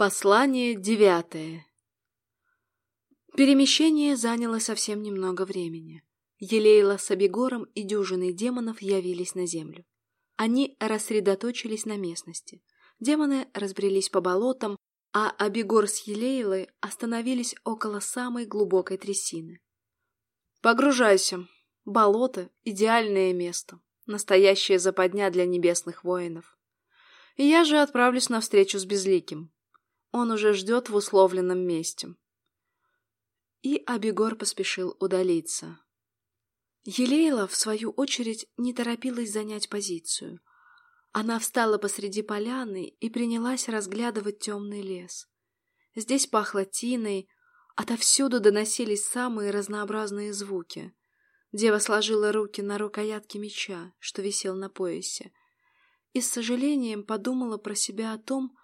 Послание девятое Перемещение заняло совсем немного времени. Елейла с Абегором и дюжиной демонов явились на землю. Они рассредоточились на местности. Демоны разбрелись по болотам, а Абегор с Елейлой остановились около самой глубокой трясины. «Погружайся. Болото — идеальное место. Настоящая западня для небесных воинов. Я же отправлюсь на встречу с Безликим. Он уже ждет в условленном месте». И Абегор поспешил удалиться. Елейла, в свою очередь, не торопилась занять позицию. Она встала посреди поляны и принялась разглядывать темный лес. Здесь пахло тиной, отовсюду доносились самые разнообразные звуки. Дева сложила руки на рукоятке меча, что висел на поясе, и с сожалением подумала про себя о том,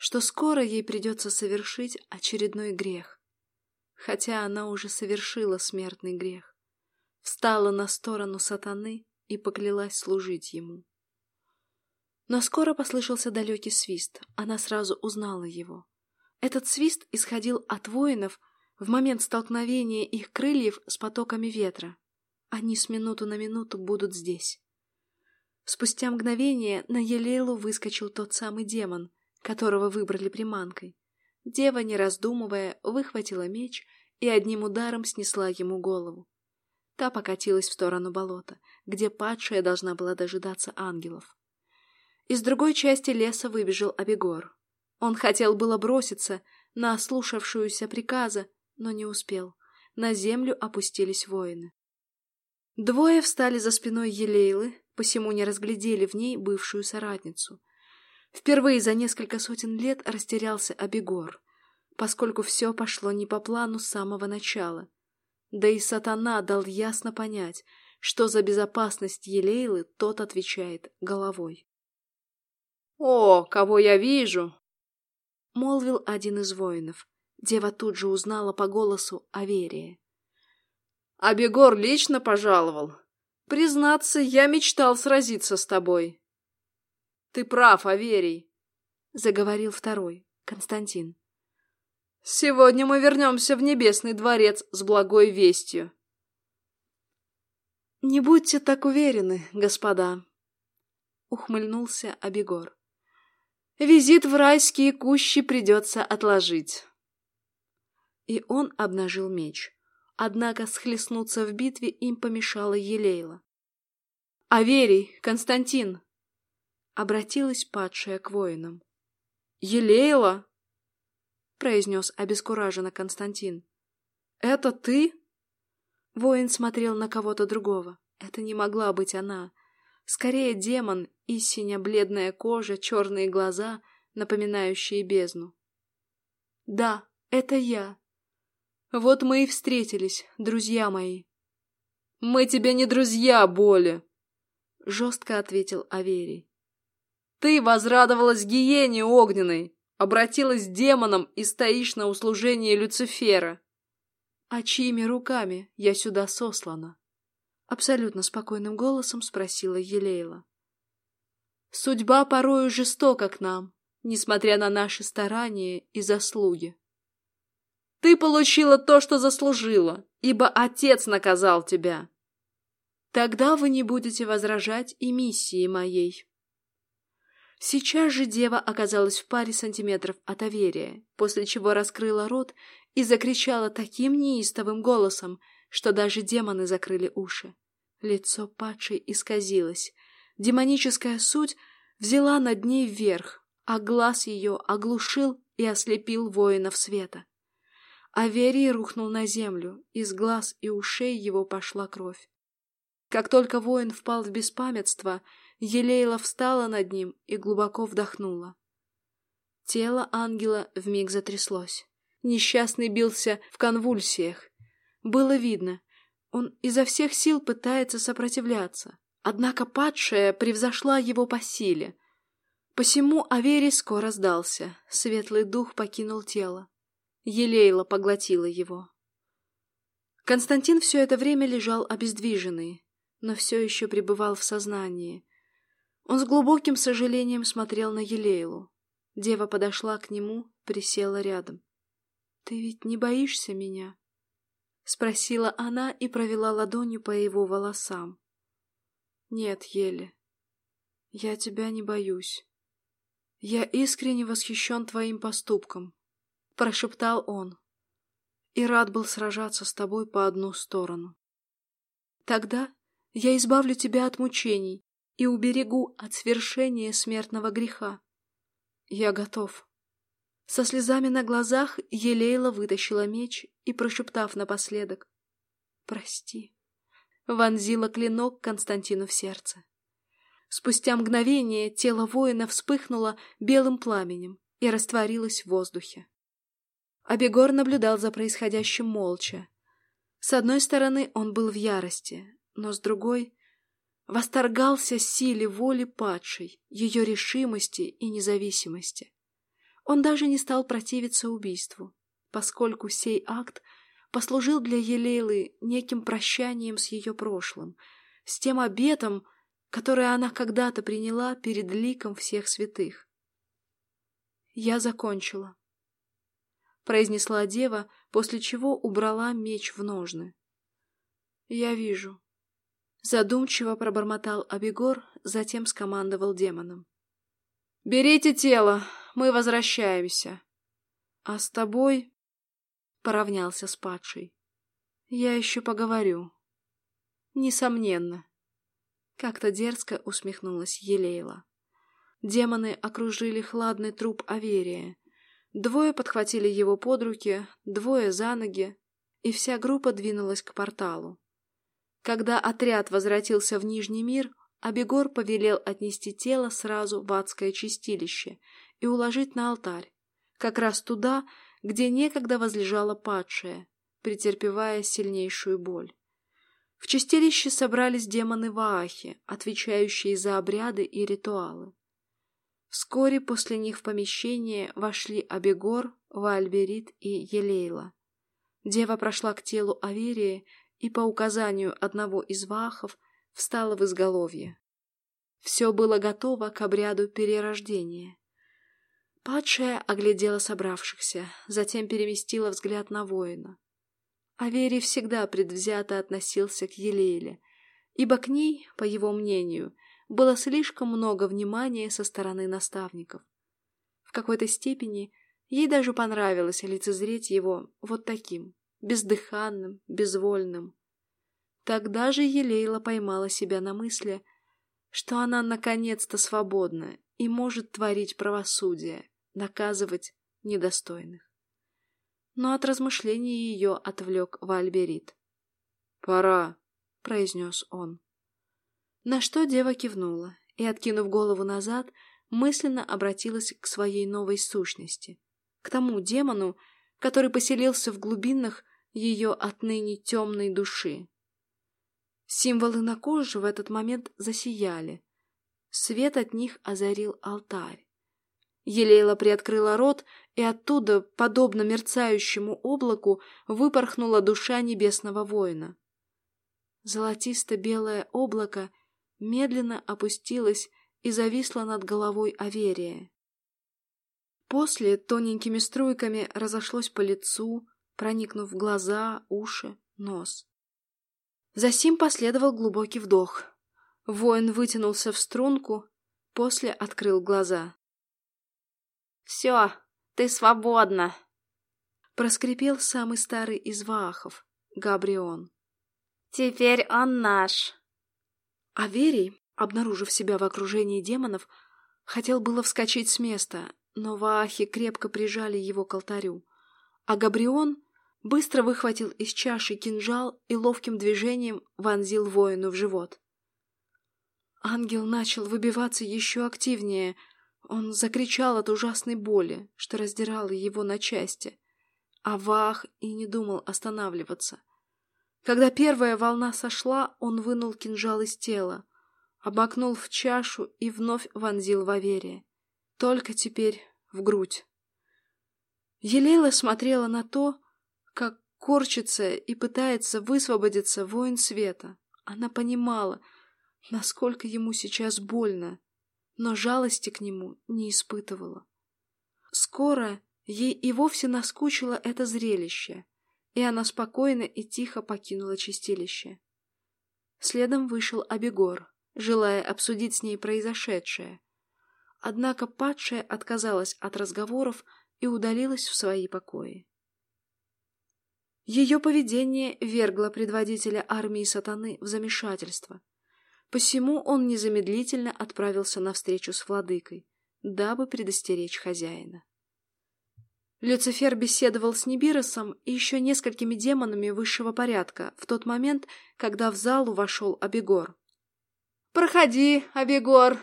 что скоро ей придется совершить очередной грех, хотя она уже совершила смертный грех встала на сторону сатаны и поклялась служить ему. Но скоро послышался далекий свист, она сразу узнала его. Этот свист исходил от воинов в момент столкновения их крыльев с потоками ветра. Они с минуту на минуту будут здесь. Спустя мгновение на Елейлу выскочил тот самый демон, которого выбрали приманкой. Дева, не раздумывая, выхватила меч и одним ударом снесла ему голову. Та покатилась в сторону болота, где падшая должна была дожидаться ангелов. Из другой части леса выбежал Абегор. Он хотел было броситься на ослушавшуюся приказа, но не успел. На землю опустились воины. Двое встали за спиной Елейлы, посему не разглядели в ней бывшую соратницу. Впервые за несколько сотен лет растерялся Абегор, поскольку все пошло не по плану с самого начала — да и сатана дал ясно понять, что за безопасность Елейлы тот отвечает головой. «О, кого я вижу!» — молвил один из воинов. Дева тут же узнала по голосу Аверия. «Абегор лично пожаловал. Признаться, я мечтал сразиться с тобой». «Ты прав, Аверий», — заговорил второй, Константин. Сегодня мы вернемся в Небесный дворец с благой вестью. Не будьте так уверены, господа, ухмыльнулся Абегор. Визит в райские кущи придется отложить. И он обнажил меч. Однако схлестнуться в битве им помешала Елейла. «Аверий, Константин!» — обратилась падшая к воинам. «Елейла!» произнес обескураженно Константин. «Это ты?» Воин смотрел на кого-то другого. Это не могла быть она. Скорее демон и синя-бледная кожа, черные глаза, напоминающие бездну. «Да, это я. Вот мы и встретились, друзья мои». «Мы тебе не друзья, Боли!» — жестко ответил Аверий. «Ты возрадовалась гиене огненной, обратилась демоном и стоишь на услужении Люцифера. А чьими руками я сюда сослана? Абсолютно спокойным голосом спросила Елейла. Судьба порою жестока к нам, несмотря на наши старания и заслуги. Ты получила то, что заслужила, ибо Отец наказал тебя. Тогда вы не будете возражать и миссии моей. Сейчас же дева оказалась в паре сантиметров от Аверия, после чего раскрыла рот и закричала таким неистовым голосом, что даже демоны закрыли уши. Лицо падшей исказилось. Демоническая суть взяла над ней вверх, а глаз ее оглушил и ослепил воинов света. Аверий рухнул на землю, из глаз и ушей его пошла кровь. Как только воин впал в беспамятство, Елейла встала над ним и глубоко вдохнула. Тело ангела вмиг затряслось. Несчастный бился в конвульсиях. Было видно, он изо всех сил пытается сопротивляться. Однако падшая превзошла его по силе. Посему Аверий скоро сдался, светлый дух покинул тело. Елейла поглотила его. Константин все это время лежал обездвиженный, но все еще пребывал в сознании, он с глубоким сожалением смотрел на Елейлу. Дева подошла к нему, присела рядом. «Ты ведь не боишься меня?» Спросила она и провела ладонью по его волосам. «Нет, еле. Я тебя не боюсь. Я искренне восхищен твоим поступком», — прошептал он. «И рад был сражаться с тобой по одну сторону. Тогда я избавлю тебя от мучений и уберегу от свершения смертного греха. Я готов». Со слезами на глазах Елейла вытащила меч и, прошептав напоследок «Прости», вонзила клинок Константину в сердце. Спустя мгновение тело воина вспыхнуло белым пламенем и растворилось в воздухе. Абегор наблюдал за происходящим молча. С одной стороны, он был в ярости, но с другой — восторгался силе воли падшей, ее решимости и независимости. Он даже не стал противиться убийству, поскольку сей акт послужил для Елейлы неким прощанием с ее прошлым, с тем обетом, который она когда-то приняла перед ликом всех святых. «Я закончила», — произнесла дева, после чего убрала меч в ножны. «Я вижу». Задумчиво пробормотал Абегор, затем скомандовал демоном. «Берите тело, мы возвращаемся. А с тобой...» Поравнялся с падшей. «Я еще поговорю». «Несомненно». Как-то дерзко усмехнулась Елейла. Демоны окружили хладный труп Аверия. Двое подхватили его под руки, двое за ноги, и вся группа двинулась к порталу. Когда отряд возвратился в Нижний мир, Абегор повелел отнести тело сразу в адское чистилище и уложить на алтарь, как раз туда, где некогда возлежала падшая, претерпевая сильнейшую боль. В чистилище собрались демоны Ваахи, отвечающие за обряды и ритуалы. Вскоре после них в помещение вошли Абегор, Вальберит и Елейла. Дева прошла к телу Аверии и по указанию одного из вахов встала в изголовье. Все было готово к обряду перерождения. Падшая оглядела собравшихся, затем переместила взгляд на воина. Аверий всегда предвзято относился к Елейле, ибо к ней, по его мнению, было слишком много внимания со стороны наставников. В какой-то степени ей даже понравилось лицезреть его вот таким, бездыханным, безвольным. Тогда же Елейла поймала себя на мысли, что она наконец-то свободна и может творить правосудие, наказывать недостойных. Но от размышлений ее отвлек Вальберит. «Пора», — произнес он. На что дева кивнула и, откинув голову назад, мысленно обратилась к своей новой сущности, к тому демону, который поселился в глубинах ее отныне темной души. Символы на коже в этот момент засияли. Свет от них озарил алтарь. Елейла приоткрыла рот, и оттуда, подобно мерцающему облаку, выпорхнула душа небесного воина. Золотисто-белое облако медленно опустилось и зависло над головой Аверия. После тоненькими струйками разошлось по лицу, проникнув в глаза, уши, нос. Засим последовал глубокий вдох. Воин вытянулся в струнку, после открыл глаза. «Все, ты свободна!» Проскрипел самый старый из ваахов, Габрион. «Теперь он наш!» Аверий, обнаружив себя в окружении демонов, хотел было вскочить с места, но ваахи крепко прижали его к алтарю, а Габрион быстро выхватил из чаши кинжал и ловким движением вонзил воину в живот. Ангел начал выбиваться еще активнее. Он закричал от ужасной боли, что раздирало его на части. А Вах и не думал останавливаться. Когда первая волна сошла, он вынул кинжал из тела, обмакнул в чашу и вновь вонзил в Аверия. Только теперь в грудь. Елейла смотрела на то, как корчится и пытается высвободиться воин света. Она понимала, насколько ему сейчас больно, но жалости к нему не испытывала. скоро ей и вовсе наскучило это зрелище, и она спокойно и тихо покинула чистилище. Следом вышел Абегор, желая обсудить с ней произошедшее. Однако падшая отказалась от разговоров и удалилась в свои покои. Ее поведение вергло предводителя армии сатаны в замешательство. Посему он незамедлительно отправился на встречу с владыкой, дабы предостеречь хозяина. Люцифер беседовал с Нибиросом и еще несколькими демонами высшего порядка в тот момент, когда в залу вошел Абегор. «Проходи, Абегор!»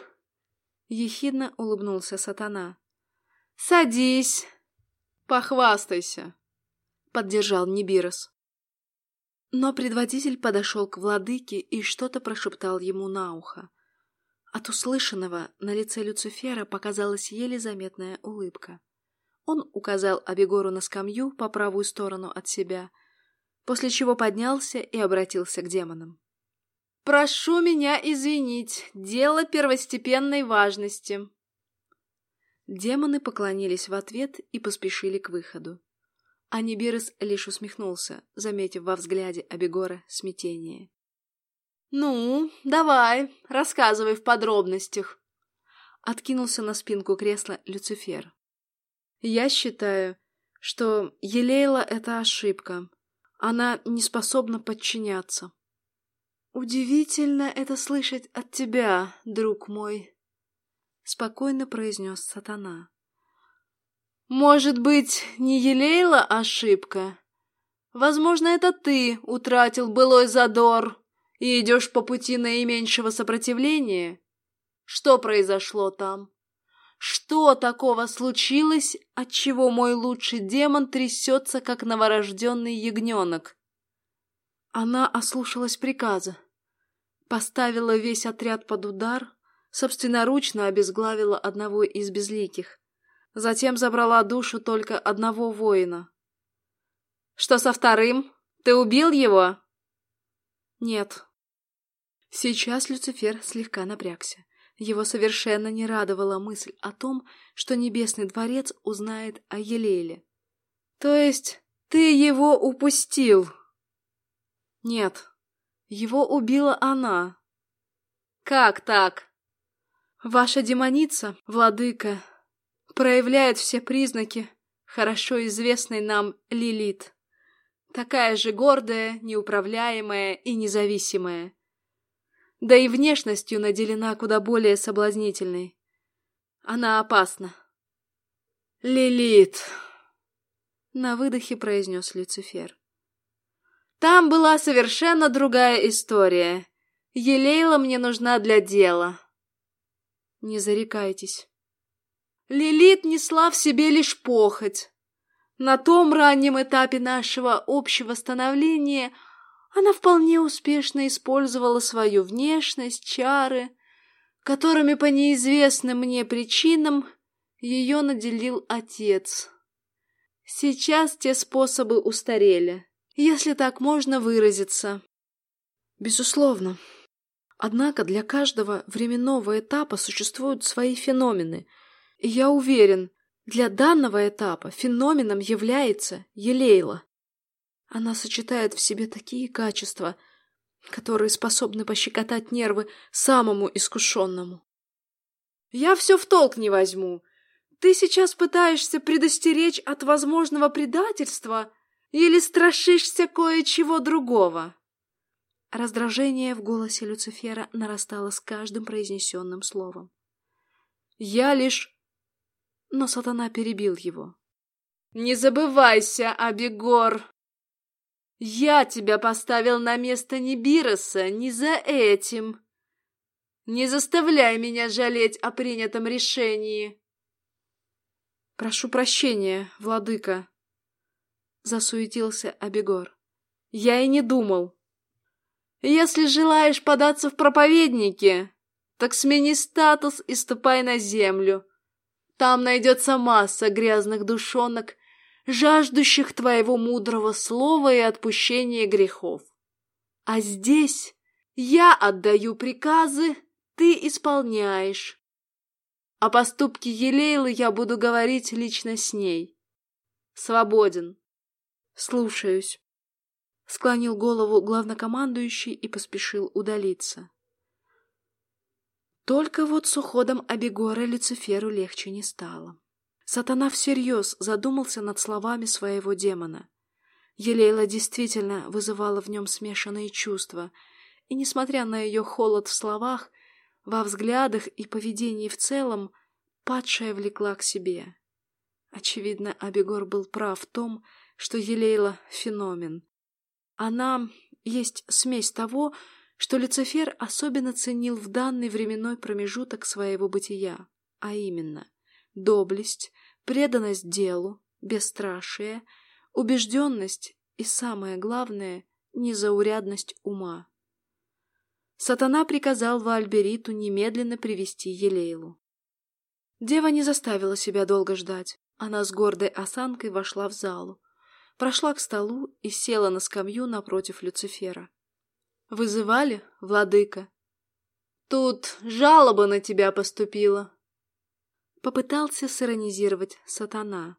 — ехидно улыбнулся сатана. «Садись!» «Похвастайся!» — поддержал Нибирос. Но предводитель подошел к владыке и что-то прошептал ему на ухо. От услышанного на лице Люцифера показалась еле заметная улыбка. Он указал Абегору на скамью по правую сторону от себя, после чего поднялся и обратился к демонам. «Прошу меня извинить, дело первостепенной важности». Демоны поклонились в ответ и поспешили к выходу. А Нибирес лишь усмехнулся, заметив во взгляде Абегора смятение. «Ну, давай, рассказывай в подробностях», — откинулся на спинку кресла Люцифер. «Я считаю, что Елейла — это ошибка. Она не способна подчиняться». «Удивительно это слышать от тебя, друг мой», — спокойно произнес сатана. «Может быть, не Елейла ошибка? Возможно, это ты утратил былой задор и идешь по пути наименьшего сопротивления? Что произошло там? Что такого случилось, отчего мой лучший демон трясется, как новорожденный ягненок?» Она ослушалась приказа, поставила весь отряд под удар, собственноручно обезглавила одного из безликих, затем забрала душу только одного воина. «Что со вторым? Ты убил его?» «Нет». Сейчас Люцифер слегка напрягся. Его совершенно не радовала мысль о том, что Небесный Дворец узнает о Елеле. «То есть ты его упустил?» «Нет, его убила она». «Как так?» «Ваша демоница, владыка, проявляет все признаки хорошо известной нам Лилит. Такая же гордая, неуправляемая и независимая. Да и внешностью наделена куда более соблазнительной. Она опасна. «Лилит!» — на выдохе произнес Люцифер. «Там была совершенно другая история. Елейла мне нужна для дела». «Не зарекайтесь». Лилит несла в себе лишь похоть. На том раннем этапе нашего общего становления она вполне успешно использовала свою внешность, чары, которыми по неизвестным мне причинам ее наделил отец. Сейчас те способы устарели, если так можно выразиться. Безусловно. Однако для каждого временного этапа существуют свои феномены — я уверен, для данного этапа феноменом является Елейла. Она сочетает в себе такие качества, которые способны пощекотать нервы самому искушенному. Я все в толк не возьму. Ты сейчас пытаешься предостеречь от возможного предательства или страшишься кое-чего другого? Раздражение в голосе Люцифера нарастало с каждым произнесенным словом. Я лишь но сатана перебил его. «Не забывайся, Абегор! Я тебя поставил на место Нибироса не за этим. Не заставляй меня жалеть о принятом решении!» «Прошу прощения, владыка!» Засуетился Абегор. «Я и не думал!» «Если желаешь податься в проповедники, так смени статус и ступай на землю!» Там найдется масса грязных душонок, жаждущих твоего мудрого слова и отпущения грехов. А здесь я отдаю приказы, ты исполняешь. О поступке Елейлы я буду говорить лично с ней. Свободен. Слушаюсь. Склонил голову главнокомандующий и поспешил удалиться. Только вот с уходом Абегора Люциферу легче не стало. Сатана всерьез задумался над словами своего демона. Елейла действительно вызывала в нем смешанные чувства, и, несмотря на ее холод в словах, во взглядах и поведении в целом, падшая влекла к себе. Очевидно, Абегор был прав в том, что Елейла — феномен. Она есть смесь того, что Люцифер особенно ценил в данный временной промежуток своего бытия, а именно доблесть, преданность делу, бесстрашие, убежденность и, самое главное, незаурядность ума. Сатана приказал Вальбериту немедленно привести Елейлу. Дева не заставила себя долго ждать. Она с гордой осанкой вошла в залу, прошла к столу и села на скамью напротив Люцифера. «Вызывали, владыка?» «Тут жалоба на тебя поступила», Попытался сиронизировать сатана.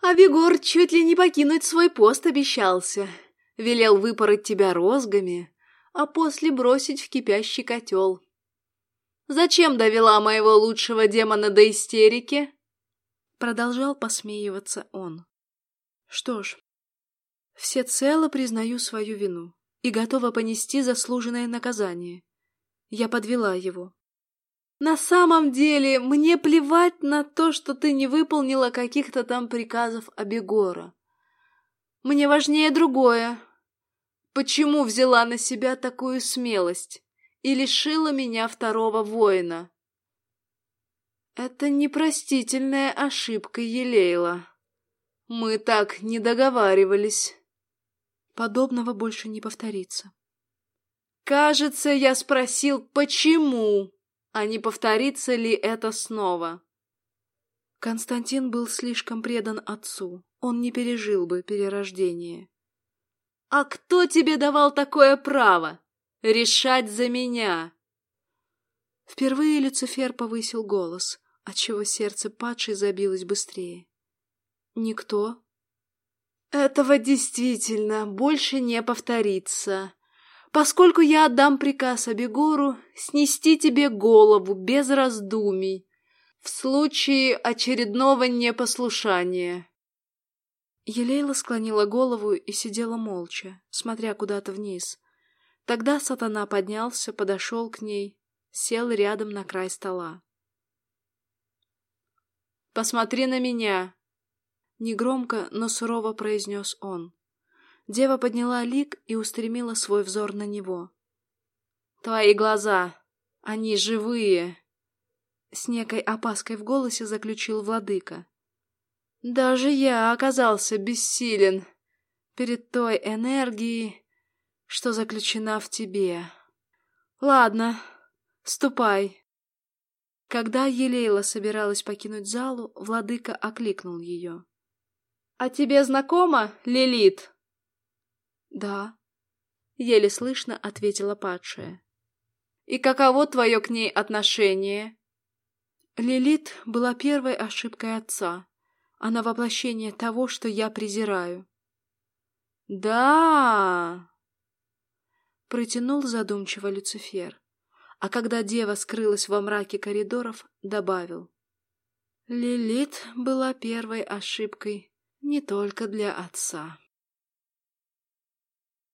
А Вигор чуть ли не покинуть свой пост обещался. Велел выпороть тебя розгами, а после бросить в кипящий котел. Зачем довела моего лучшего демона до истерики? Продолжал посмеиваться он. Что ж, всецело признаю свою вину и готова понести заслуженное наказание. Я подвела его. На самом деле, мне плевать на то, что ты не выполнила каких-то там приказов Абегора. Мне важнее другое. Почему взяла на себя такую смелость и лишила меня второго воина? Это непростительная ошибка Елейла. Мы так не договаривались. Подобного больше не повторится. Кажется, я спросил, почему? а не повторится ли это снова. Константин был слишком предан отцу, он не пережил бы перерождение. «А кто тебе давал такое право? Решать за меня!» Впервые Люцифер повысил голос, отчего сердце падшей забилось быстрее. «Никто?» «Этого действительно больше не повторится поскольку я отдам приказ Абегору снести тебе голову без раздумий в случае очередного непослушания. Елейла склонила голову и сидела молча, смотря куда-то вниз. Тогда сатана поднялся, подошел к ней, сел рядом на край стола. «Посмотри на меня!» Негромко, но сурово произнес он. Дева подняла лик и устремила свой взор на него. «Твои глаза, они живые!» С некой опаской в голосе заключил владыка. «Даже я оказался бессилен перед той энергией, что заключена в тебе. Ладно, ступай». Когда Елейла собиралась покинуть залу, владыка окликнул ее. «А тебе знакома Лилит?» «Да», — еле слышно ответила падшая. «И каково твое к ней отношение?» Лилит была первой ошибкой отца. Она воплощение того, что я презираю. «Да!» — протянул задумчиво Люцифер, а когда дева скрылась во мраке коридоров, добавил. Лилит была первой ошибкой не только для отца.